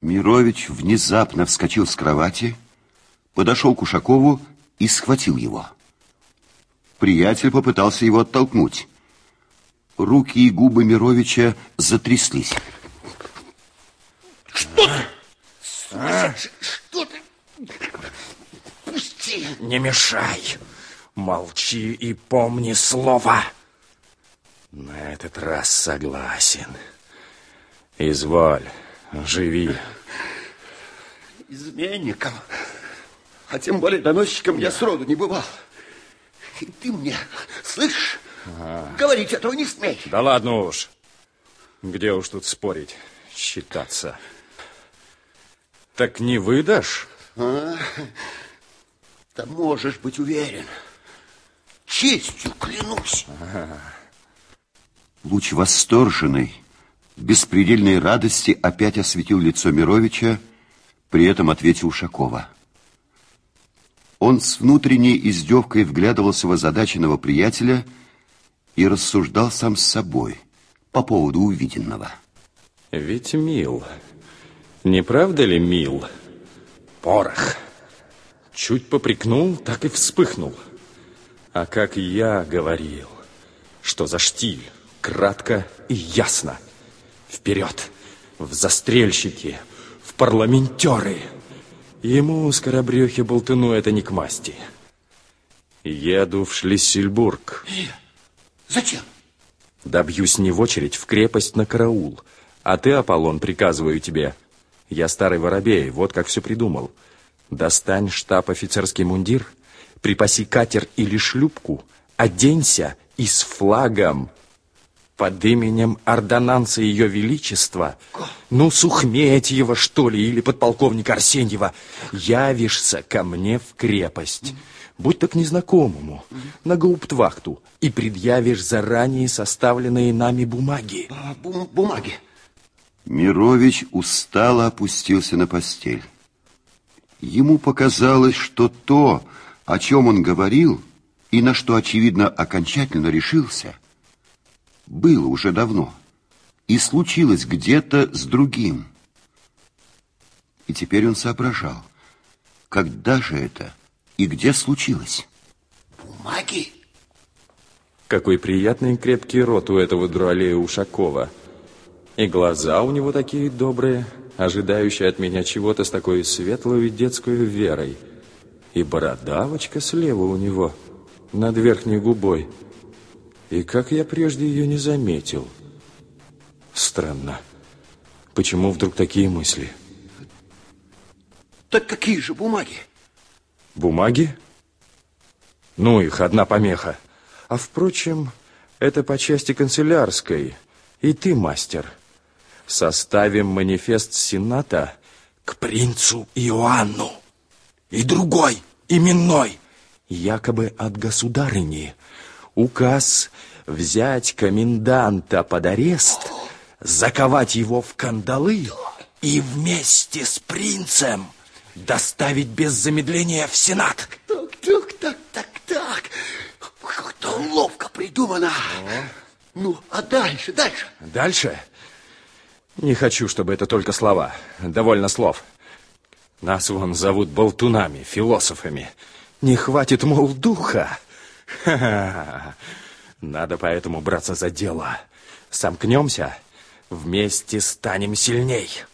Мирович внезапно вскочил с кровати, подошел к Ушакову и схватил его. Приятель попытался его оттолкнуть. Руки и губы Мировича затряслись. Что ты? А? Что ты? Пусти! Не мешай. Молчи и помни слово. На этот раз согласен. Изволь, живи. Изменником, а тем более доносчиком я сроду не бывал. И ты мне, слышишь, а. говорить этого не смей. Да ладно уж. Где уж тут спорить, считаться. Так не выдашь? А? Да можешь быть уверен. Честью клянусь. А. Луч восторженный, беспредельной радости опять осветил лицо Мировича, при этом ответил Ушакова. Он с внутренней издевкой вглядывался в озадаченного приятеля и рассуждал сам с собой по поводу увиденного. Ведь мил, не правда ли мил? Порох. Чуть попрекнул, так и вспыхнул. А как я говорил, что за штиль, кратко и ясно. Вперед, в застрельщики, в парламентеры. Ему, скоробрехе болтыну, это не к масти. Еду в Шлиссельбург. И зачем? Добьюсь не в очередь, в крепость на караул. А ты, Аполлон, приказываю тебе. Я старый воробей, вот как все придумал. Достань штаб-офицерский мундир, припаси катер или шлюпку, оденься и с флагом под именем ордонанса Ее Величества, ну, Сухметьева, что ли, или подполковника Арсеньева, явишься ко мне в крепость, будь так незнакомому, на гауптвахту, и предъявишь заранее составленные нами бумаги. А, бум бумаги? Мирович устало опустился на постель. Ему показалось, что то, о чем он говорил, и на что, очевидно, окончательно решился – было уже давно и случилось где-то с другим. И теперь он соображал, когда же это и где случилось. Бумаги? Какой приятный крепкий рот у этого дуралея Ушакова. И глаза у него такие добрые, ожидающие от меня чего-то с такой светлой детской верой. И бородавочка слева у него, над верхней губой – и как я прежде ее не заметил? Странно. Почему вдруг такие мысли? Так какие же бумаги? Бумаги? Ну, их одна помеха. А впрочем, это по части канцелярской. И ты, мастер. Составим манифест Сената к принцу Иоанну. И другой, именной, якобы от государыни указ взять коменданта под арест, заковать его в кандалы и вместе с принцем доставить без замедления в Сенат. Так, так, так, так, так. Как-то ловко придумано. О. Ну, а дальше, дальше? Дальше? Не хочу, чтобы это только слова. Довольно слов. Нас вон зовут болтунами, философами. Не хватит, мол, духа. Надо поэтому браться за дело. Сомкнемся, вместе станем сильней.